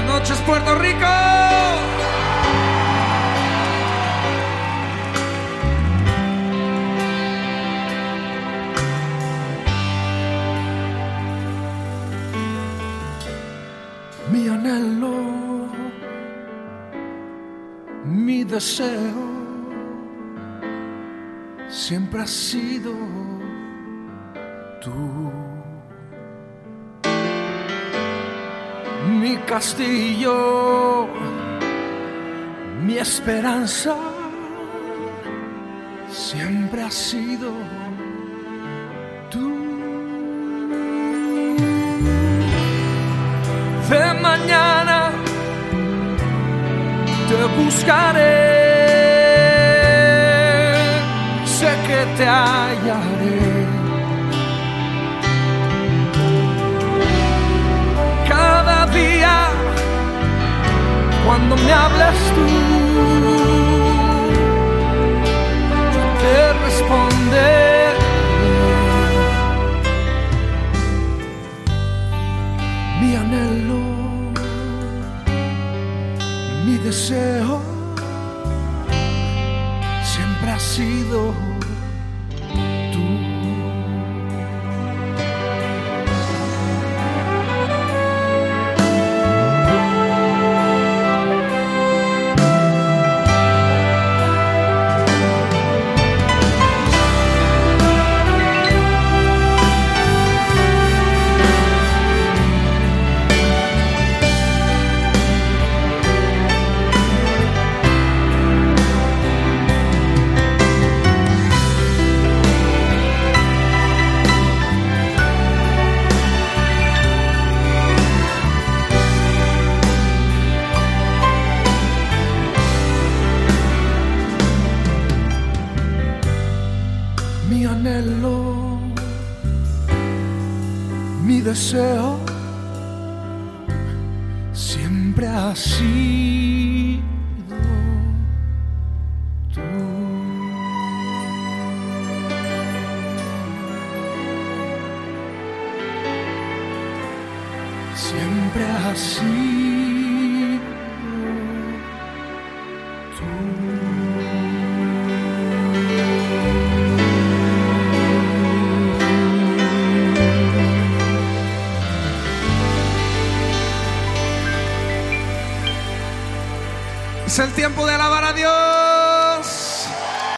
Buenas noches, Puerto Rico. Mi anhelo, mi deseo, siempre ha sido tú. Mi castillo, mi esperanza, siempre ha sido tú. de mañana te buscaré, sé que te hallaré. Cuando me hables tú, te responderé. mi anhelo, mi deseo siempre ha sido anhelo, mi deseo siempre ha sido tú. Siempre ha sido Es el tiempo de alabar a Dios.